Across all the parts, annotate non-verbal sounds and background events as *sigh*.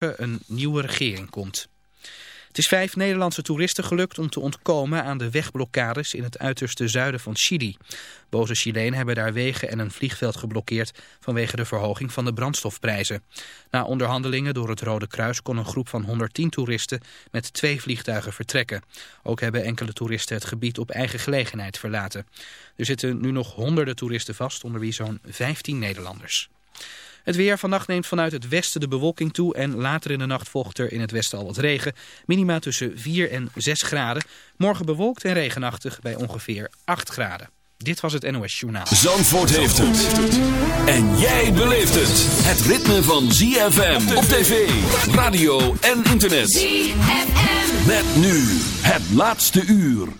een nieuwe regering komt. Het is vijf Nederlandse toeristen gelukt om te ontkomen aan de wegblokkades in het uiterste zuiden van Chili. Boze Chilenen hebben daar wegen en een vliegveld geblokkeerd vanwege de verhoging van de brandstofprijzen. Na onderhandelingen door het Rode Kruis kon een groep van 110 toeristen met twee vliegtuigen vertrekken. Ook hebben enkele toeristen het gebied op eigen gelegenheid verlaten. Er zitten nu nog honderden toeristen vast, onder wie zo'n 15 Nederlanders. Het weer vannacht neemt vanuit het westen de bewolking toe en later in de nacht volgt er in het westen al wat regen. Minima tussen 4 en 6 graden. Morgen bewolkt en regenachtig bij ongeveer 8 graden. Dit was het NOS Journaal. Zandvoort heeft het. En jij beleeft het. Het ritme van ZFM op tv, radio en internet. ZFM. Met nu het laatste uur.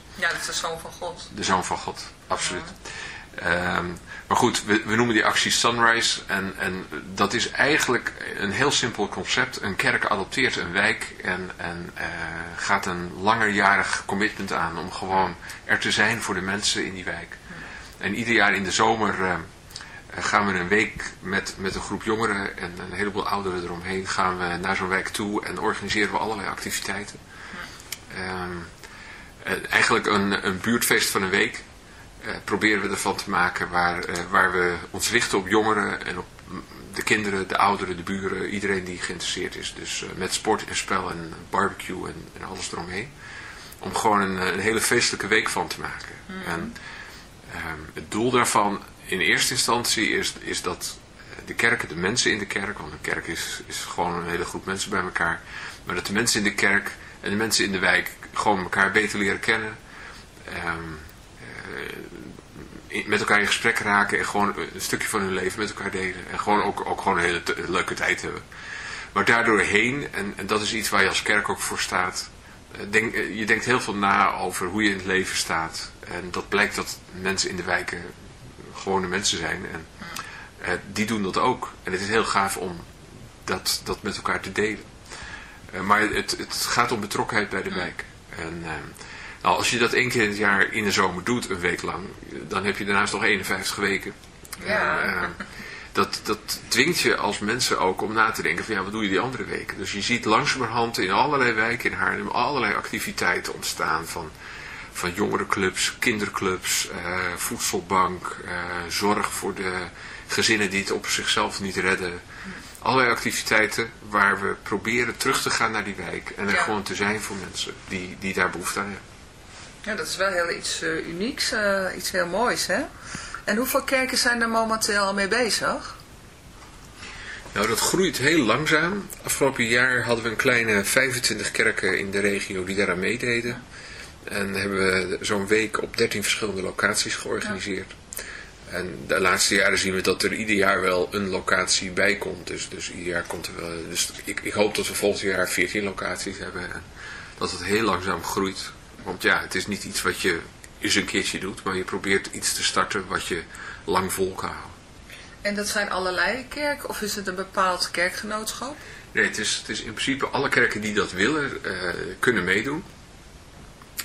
Ja, dat is de Zoon van God. De Zoon van God, absoluut. Um, maar goed, we, we, noemen die actie Sunrise. En, en dat is eigenlijk een heel simpel concept. Een kerk adopteert een wijk en, en uh, gaat een langerjarig commitment aan om gewoon er te zijn voor de mensen in die wijk. En ieder jaar in de zomer uh, gaan we een week met, met een groep jongeren en een heleboel ouderen eromheen gaan we naar zo'n wijk toe en organiseren we allerlei activiteiten. Um, eigenlijk een, een buurtfeest van een week uh, proberen we ervan te maken waar, uh, waar we ons richten op jongeren en op de kinderen, de ouderen, de buren, iedereen die geïnteresseerd is. Dus met sport en spel en barbecue en, en alles eromheen. Om gewoon een, een, hele feestelijke week van te maken. Mm. En het doel daarvan in eerste instantie is, is dat de kerken, de mensen in de kerk, want een kerk is, is gewoon een hele groep mensen bij elkaar. Maar dat de mensen in de kerk en de mensen in de wijk gewoon elkaar beter leren kennen. Um, uh, met elkaar in gesprek raken en gewoon een stukje van hun leven met elkaar delen. En gewoon ook, ook gewoon een hele leuke tijd hebben. Maar daardoor heen, en, en dat is iets waar je als kerk ook voor staat. Denk, je denkt heel veel na over hoe je in het leven staat. En dat blijkt dat mensen in de wijken gewone mensen zijn. En die doen dat ook. En het is heel gaaf om dat, dat met elkaar te delen. Uh, maar het, het gaat om betrokkenheid bij de wijk. En uh, Nou, als je dat één keer in het jaar in de zomer doet, een week lang, dan heb je daarnaast nog 51 weken. Ja. En, eh, dat, dat dwingt je als mensen ook om na te denken van ja, wat doe je die andere weken? Dus je ziet langzamerhand in allerlei wijken in Haarlem allerlei activiteiten ontstaan van, van jongerenclubs, kinderclubs, eh, voedselbank, eh, zorg voor de gezinnen die het op zichzelf niet redden. Allerlei activiteiten waar we proberen terug te gaan naar die wijk en er Ja. gewoon te zijn voor mensen die, die daar behoefte aan hebben. Ja, dat is wel heel iets eh, unieks, eh, iets heel moois, hè? En hoeveel kerken zijn er momenteel al mee bezig? Nou, dat groeit heel langzaam. Afgelopen jaar hadden we een kleine 25 kerken in de regio die daaraan meededen. En hebben we zo'n week op 13 verschillende locaties georganiseerd. En de laatste jaren zien we dat er ieder jaar wel een locatie bij komt. Dus, dus ieder jaar komt er wel. Dus ik, ik hoop dat we volgend jaar 14 locaties hebben. En dat het heel langzaam groeit. Want ja, het is niet iets wat je eens een keertje doet. Maar je probeert iets te starten wat je lang vol kan houden. En dat zijn allerlei kerken, of is het een bepaald kerkgenootschap? Nee, het is, het is in principe alle kerken die dat willen, eh, kunnen meedoen.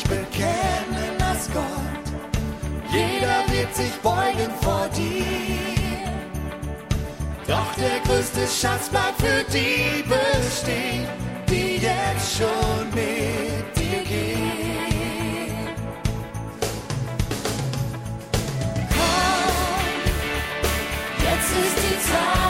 Dich bekennen als Gott. Jeder wird sich beugen vor dir. Doch der größte Schatz bleibt für die bestehen, die jetzt schon mit dir gehen. komm, jetzt ist die Zeit,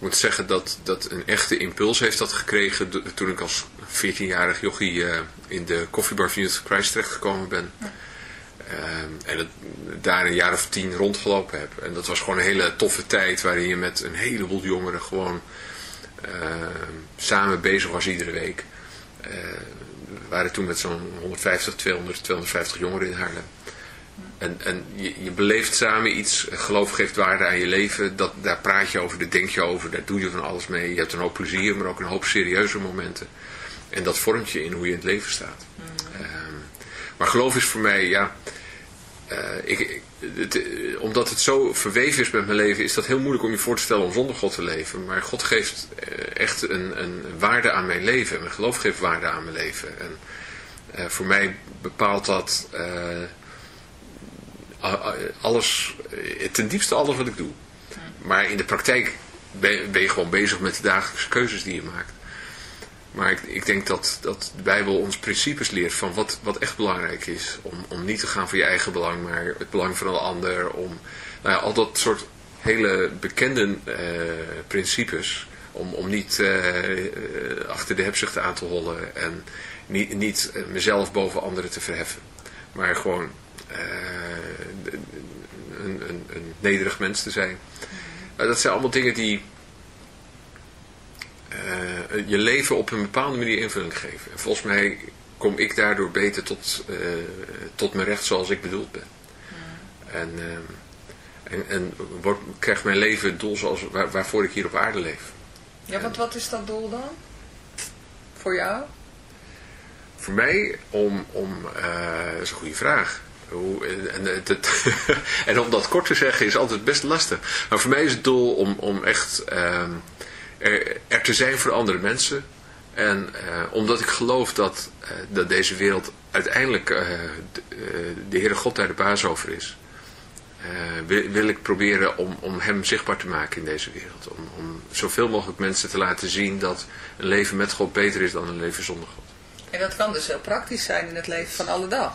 Ik moet zeggen dat, dat een echte impuls heeft dat gekregen toen ik als 14-jarig jochie uh, in de koffiebar van Youth Christ terechtgekomen ben. Ja. Uh, en het, daar een jaar of tien rondgelopen heb. En dat was gewoon een hele toffe tijd waarin je met een heleboel jongeren gewoon uh, samen bezig was iedere week. Uh, we waren toen met zo'n 150, 200, 250 jongeren in Haarlem. En, en je, je beleeft samen iets, geloof geeft waarde aan je leven, dat, daar praat je over, daar denk je over, daar doe je van alles mee. Je hebt een hoop plezier, maar ook een hoop serieuze momenten. En dat vormt je in hoe je in het leven staat. Mm. Um, maar geloof is voor mij, ja, uh, ik, het, uh, omdat het zo verweven is met mijn leven, is dat heel moeilijk om je voor te stellen om zonder God te leven. Maar God geeft uh, echt een, een, waarde aan mijn leven. Mijn geloof geeft waarde aan mijn leven. En voor mij bepaalt dat alles, ten diepste alles wat ik doe. Maar in de praktijk ben, je gewoon bezig met de dagelijkse keuzes die je maakt. Maar ik, ik denk dat, dat de Bijbel ons principes leert van wat, wat echt belangrijk is. Om, om niet te gaan voor je eigen belang, maar het belang van een ander. Om nou ja, al dat soort hele bekende uh, principes. Om, om niet uh, achter de hebzucht aan te hollen en niet, niet mezelf boven anderen te verheffen. Maar gewoon een, een, een, nederig mens te zijn. dat zijn allemaal dingen die uh, je leven op een bepaalde manier invulling geven. En volgens mij kom ik daardoor beter tot, uh, tot mijn recht zoals ik bedoeld ben. En, en, en krijgt mijn leven het doel zoals, waar, waarvoor ik hier op aarde leef. Ja, want wat is dat doel dan? Voor jou? Voor mij om, om dat is een goede vraag. En, en, *laughs* en, om dat kort te zeggen is altijd best lastig. Maar voor mij is het doel om, om echt ehm, er, er, te zijn voor andere mensen. En uh, omdat ik geloof dat, uh, dat deze wereld uiteindelijk de, de Heere God daar de baas over is. Wil, wil, ik proberen om, om hem zichtbaar te maken in deze wereld. Om, om zoveel mogelijk mensen te laten zien dat een leven met God beter is dan een leven zonder God. En dat kan dus heel praktisch zijn in het leven van alle dag.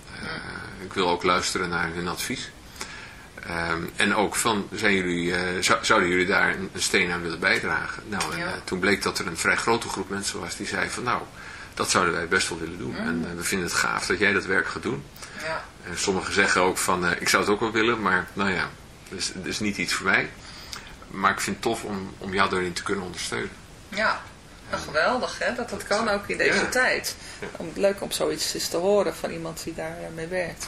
Ik wil ook luisteren naar hun advies. Ehm, en ook van, zijn jullie, eh, zou- zouden jullie daar een, een steen aan willen bijdragen? Nou, en eh, toen bleek dat er een vrij grote groep mensen was die zei van, nou, dat zouden wij best wel willen doen. En eh, we vinden het gaaf dat jij dat werk gaat doen. Ja. En sommigen zeggen ook van, ik zou het ook wel willen, maar nou ja, dat is, dat is niet iets voor mij. Maar ik vind het tof om, om jou daarin te kunnen ondersteunen. Ja, geweldig hè, dat dat kan ook in deze tijd. Om, leuk om zoiets eens te horen van iemand die daar eh, mee werkt.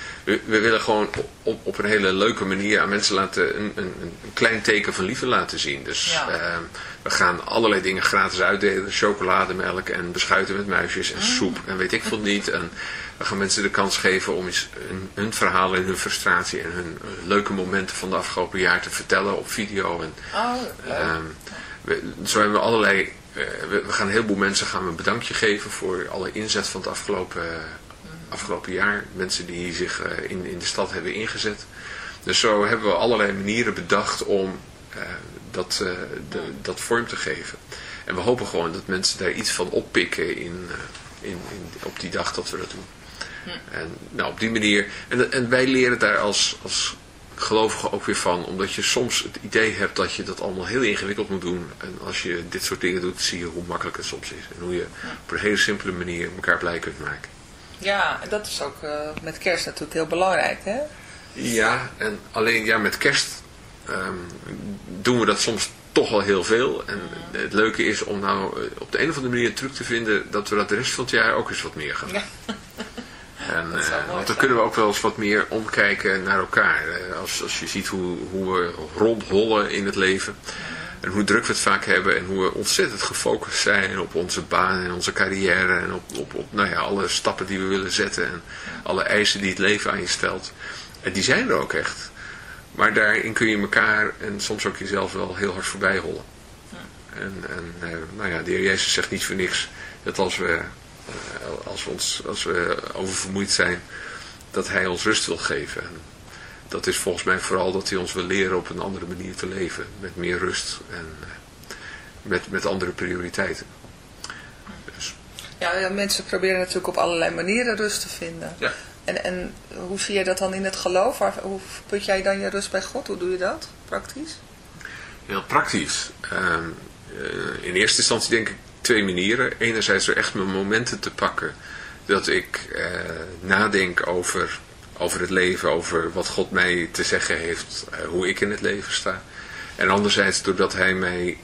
We, we willen gewoon op, op een hele leuke manier aan mensen laten een, een, een klein teken van liefde laten zien. Dus Ja. eh, we gaan allerlei dingen gratis uitdelen. Chocolademelk en beschuiten met muisjes en soep en weet ik veel niet. En we gaan mensen de kans geven om eens hun, hun verhalen en hun frustratie en hun eh, leuke momenten van de afgelopen jaar te vertellen op video. En, Oh. Ehm, we, zo hebben we allerlei, eh, we, we gaan een heleboel mensen gaan we een bedankje geven voor alle inzet van het afgelopen, eh, afgelopen jaar. Mensen die zich eh, in, in de stad hebben ingezet. Dus zo hebben we allerlei manieren bedacht om eh, dat, eh, de, dat vorm te geven. En we hopen gewoon dat mensen daar iets van oppikken in, in, in, op die dag dat we dat doen. En nou, op die manier, en, en wij leren daar als, als gelovigen ook weer van, omdat je soms het idee hebt dat je dat allemaal heel ingewikkeld moet doen. En als je dit soort dingen doet, zie je hoe makkelijk het soms is. En hoe je op een hele simpele manier elkaar blij kunt maken. Ja, en dat is ook eh, met kerst natuurlijk heel belangrijk, hè? Ja, en alleen ja, met kerst ehm, doen we dat soms toch wel heel veel. En het leuke is om nou eh, op de een of andere manier een truc te vinden dat we dat de rest van het jaar ook eens wat meer gaan. Ja. *laughs* En, eh, want dan kunnen we ook wel eens wat meer omkijken naar elkaar. Als, als je ziet hoe, hoe we rondhollen in het leven. En hoe druk we het vaak hebben. En hoe we ontzettend gefocust zijn op onze baan en onze carrière. En op, op, op nou ja, alle stappen die we willen zetten. En alle eisen die het leven aan je stelt. En die zijn er ook echt. Maar daarin kun je elkaar en soms ook jezelf wel heel hard voorbij rollen. En, en eh, nou ja, de heer Jezus zegt niet voor niks dat als we, uh, als we, ons, als we oververmoeid zijn, dat hij ons rust wil geven. Dat is volgens mij vooral dat hij ons wil leren op een andere manier te leven. Met meer rust en uh, met, met andere prioriteiten. Dus. Ja, mensen proberen natuurlijk op allerlei manieren rust te vinden. Ja. En, en hoe zie je dat dan in het geloof? Hoe put jij dan je rust bij God? Hoe doe je dat praktisch? Heel praktisch. Uh, in eerste instantie denk ik twee manieren. Enerzijds er echt mijn momenten te pakken dat ik uh, nadenk over, over het leven, over wat God mij te zeggen heeft, uh, hoe ik in het leven sta. En anderzijds doordat hij mij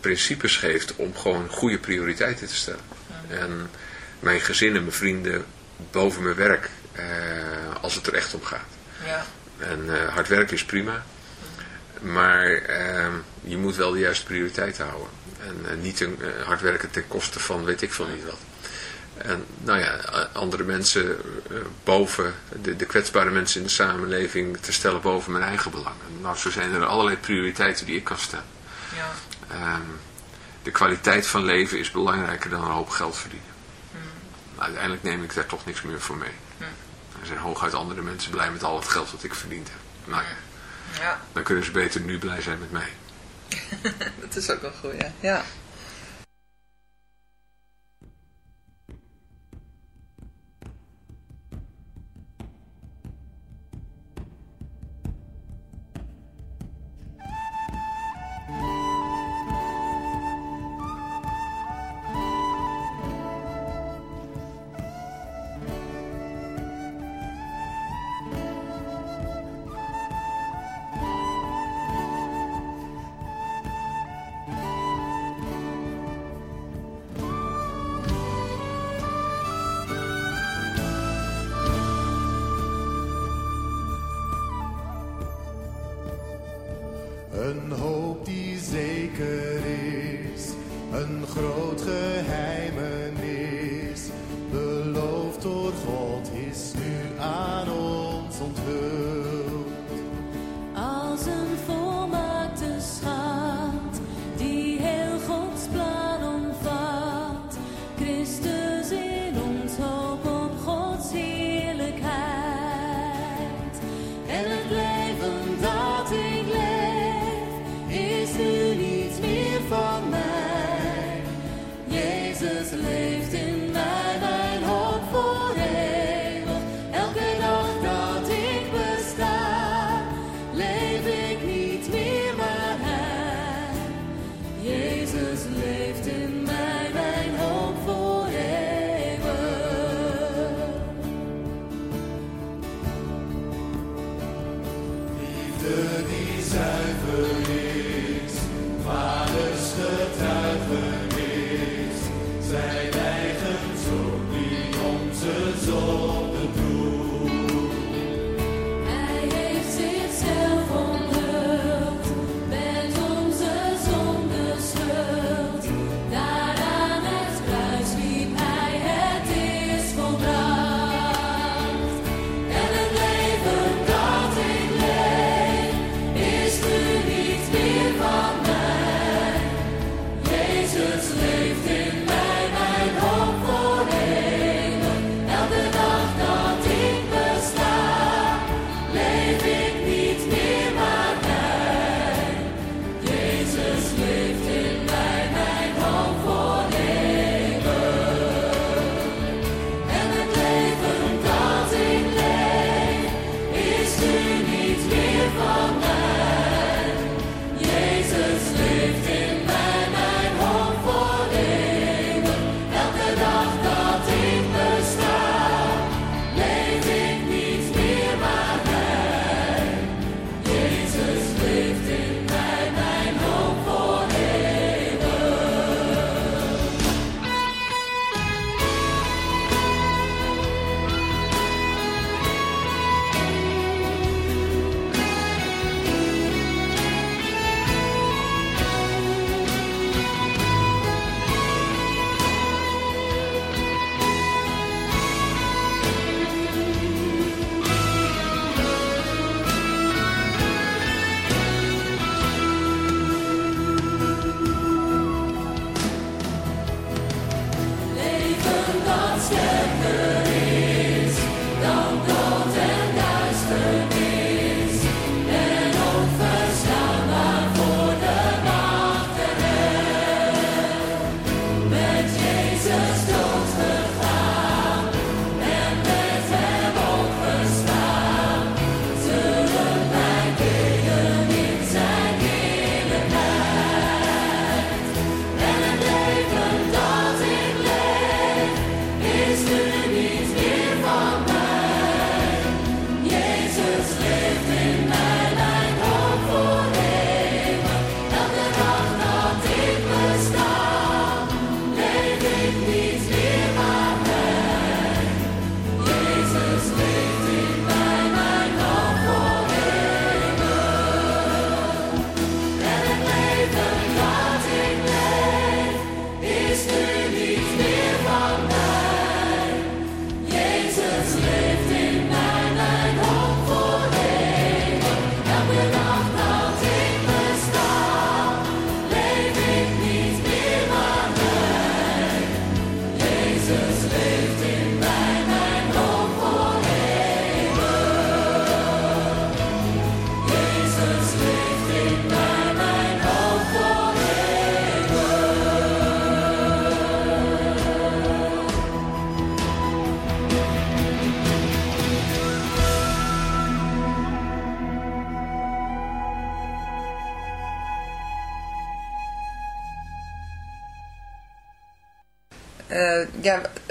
principes geeft om gewoon goede prioriteiten te stellen. En mijn gezin en mijn vrienden boven mijn werk, uh, als het er echt om gaat. Ja. En hard werken is prima, maar je moet wel de juiste prioriteiten houden. En niet een, hard werken ten koste van weet ik veel niet wat. En nou ja, andere mensen uh, boven, de, de, kwetsbare mensen in de samenleving te stellen boven mijn eigen belangen. Nou, zo zijn er allerlei prioriteiten die ik kan stellen. Ja. Um, de kwaliteit van leven is belangrijker dan een hoop geld verdienen. Mm. Maar uiteindelijk neem ik daar toch niks meer voor mee. Mm. Er zijn hooguit andere mensen blij met al het geld wat ik verdiend heb. Nou ja, ja. dan kunnen ze beter nu blij zijn met mij. *laughs* dat is ook wel goed, ja. ja. Een hoop die zeker is, een groot geheimenis,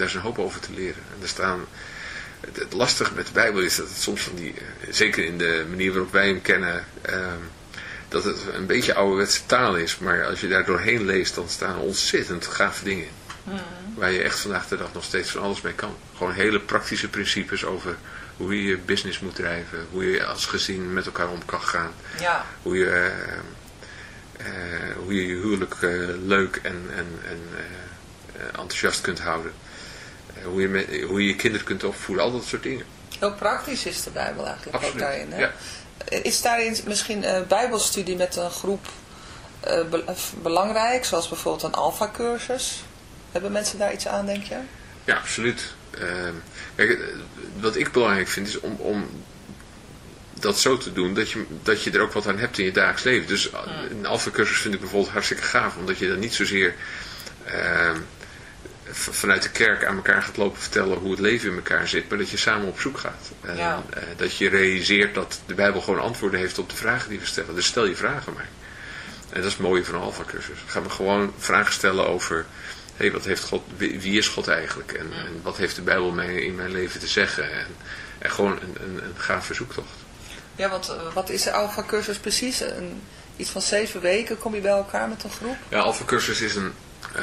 Daar is een hoop over te leren. En er staan, het, het lastige met de Bijbel is dat het soms van die, eh, zeker in de manier waarop wij hem kennen, ehm, dat het een beetje ouderwetse taal is. Maar als je daar doorheen leest, dan staan ontzettend gave dingen in. Mhm. Waar je echt vandaag de dag nog steeds van alles mee kan. Gewoon hele praktische principes over hoe je je business moet drijven. Hoe je als gezin met elkaar om kan gaan. Ja, Hoe je, eh, eh, hoe je je huwelijk leuk en, en, en enthousiast kunt houden. Eh, hoe, je met, hoe je je kinderen kunt opvoeden. Al dat soort dingen. heel praktisch is de Bijbel eigenlijk ook daarin. Hè? Ja. Is daarin misschien een bijbelstudie met een groep eh, be- eh, belangrijk? Zoals bijvoorbeeld een alfa-cursus? Hebben mensen daar iets aan, denk je? Ja, absoluut. Ehm, kijk, eh, wat ik belangrijk vind is om, om dat zo te doen dat je, dat je er ook wat aan hebt in je dagelijks leven. Dus eh, een alfa-cursus vind ik bijvoorbeeld hartstikke gaaf, omdat je dan niet zozeer ehm, vanuit de kerk aan elkaar gaat lopen vertellen hoe het leven in elkaar zit, maar dat je samen op zoek gaat. En, Ja. eh, dat je realiseert dat de Bijbel gewoon antwoorden heeft op de vragen die we stellen. Dus stel je vragen maar. En dat is het mooie van een alfa-cursus. Dan gaan we gewoon vragen stellen over, hé, wat heeft God, wie, is God eigenlijk? En, en wat heeft de Bijbel mij in mijn leven te zeggen? En, en gewoon een, een, een gave zoektocht. Ja, want eh, wat is de alfa-cursus precies? Een, iets van zeven weken kom je bij elkaar met een groep? Ja, Alpha Cursus is een, eh,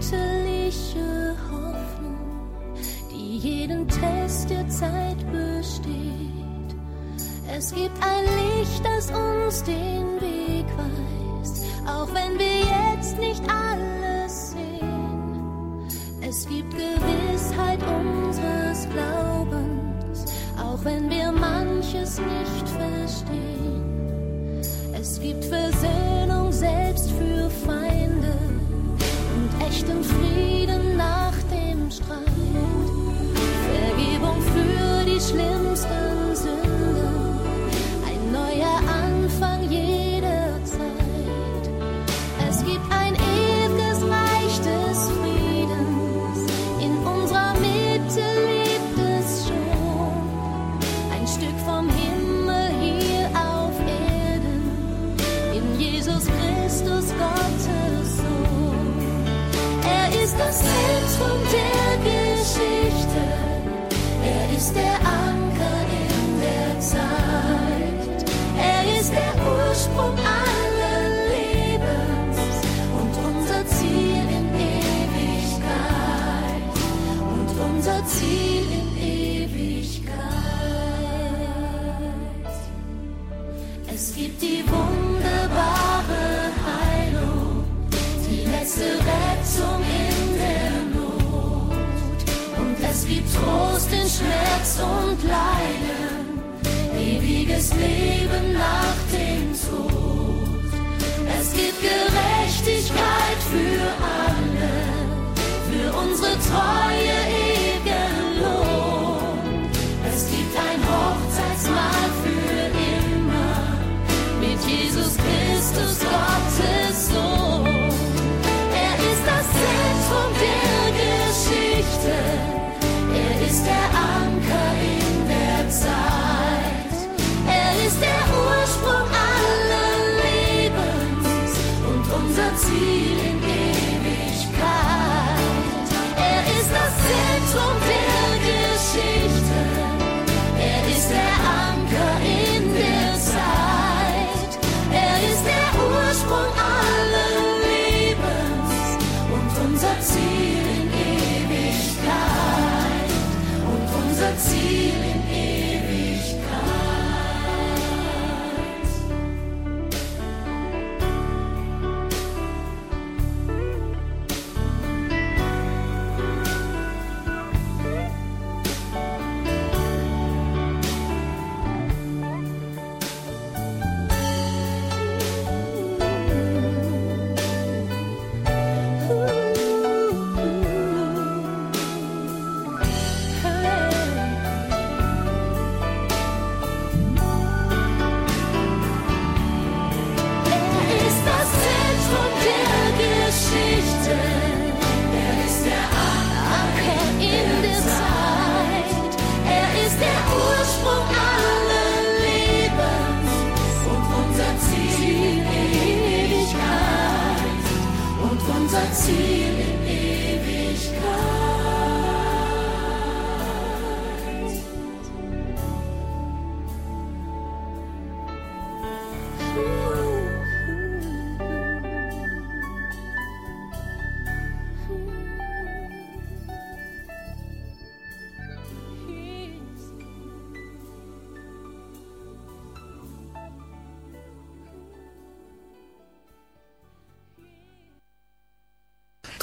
göttliche Hoffnung, die jeden Test der Zeit besteht. Es gibt ein Licht, das uns den Weg weist, auch wenn wir jetzt nicht alles sehen. Es gibt Gewissheit unseres Glaubens, auch wenn wir manches nicht verstehen. Es gibt Versöhnung selbst für Feinde nach dem Streit. Vergebung für die schlimmsten Sünden. from death. Schmerz und Leiden, ewiges Leben nach dem Tod. Es gibt Gerechtigkeit für alle, für unsere Treue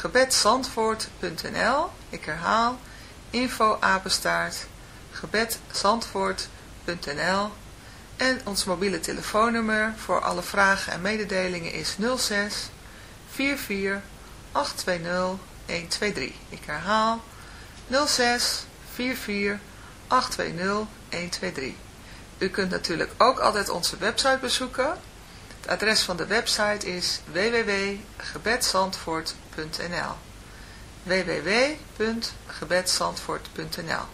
gebedsandvoort.nl Ik herhaal info apenstaart gebedsandvoort.nl En ons mobiele telefoonnummer voor alle vragen en mededelingen is 06 44 820 123. Ik herhaal 06 44 820 123. U kunt natuurlijk ook altijd onze website bezoeken. Adres van de website is www.gebedsandvoort.nl www.gebedsandvoort.nl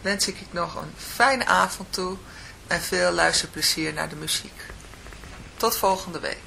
Wens ik nog een fijne avond toe en veel luisterplezier naar de muziek. Tot volgende week.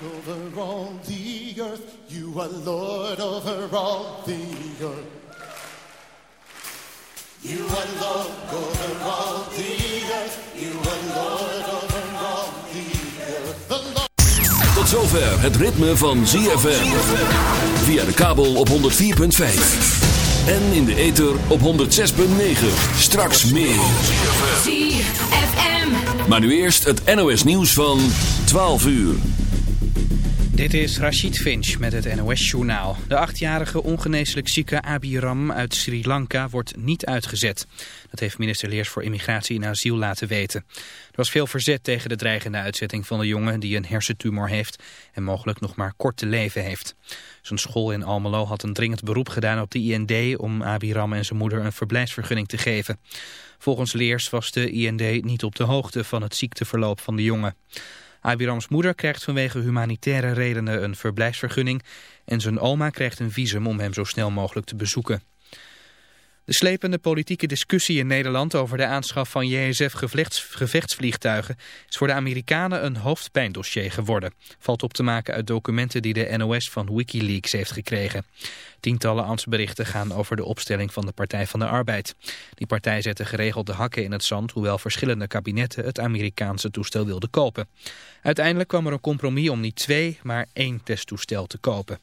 over all the earth. You are Lord over all the earth. You are Lord over all the earth. You are Lord over all the earth. Tot zover het ritme van ZFM. Via de kabel op 104.5. En in de ether op 106.9. Straks meer. ZFM. Maar nu eerst het NOS nieuws van 12 uur. Dit is Rashid Finch met het NOS-journaal. De achtjarige ongeneeslijk zieke Abiram uit Sri Lanka wordt niet uitgezet. Dat heeft minister Leers voor Immigratie en Asiel laten weten. Er was veel verzet tegen de dreigende uitzetting van de jongen die een hersentumor heeft en mogelijk nog maar kort te leven heeft. Zijn school in Almelo had een dringend beroep gedaan op de IND om Abiram en zijn moeder een verblijfsvergunning te geven. Volgens Leers was de IND niet op de hoogte van het ziekteverloop van de jongen. Abirams moeder krijgt vanwege humanitaire redenen een verblijfsvergunning en zijn oma krijgt een visum om hem zo snel mogelijk te bezoeken. De slepende politieke discussie in Nederland over de aanschaf van JSF-gevechtsvliegtuigen is voor de Amerikanen een hoofdpijndossier geworden. Valt op te maken uit documenten die de NOS van Wikileaks heeft gekregen. Tientallen ambtsberichten gaan over de opstelling van de Partij van de Arbeid. Die partij zette geregeld de hakken in het zand, hoewel verschillende kabinetten het Amerikaanse toestel wilden kopen. Uiteindelijk kwam er een compromis om niet twee, maar één testtoestel te kopen.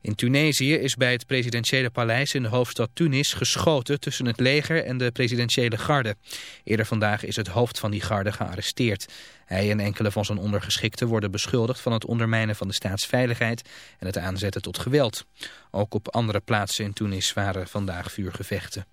In Tunesië is bij het presidentiële paleis in de hoofdstad Tunis geschoten tussen het leger en de presidentiële garde. Eerder vandaag is het hoofd van die garde gearresteerd. Hij en enkele van zijn ondergeschikten worden beschuldigd van het ondermijnen van de staatsveiligheid en het aanzetten tot geweld. Ook op andere plaatsen in Tunis waren vandaag vuurgevechten.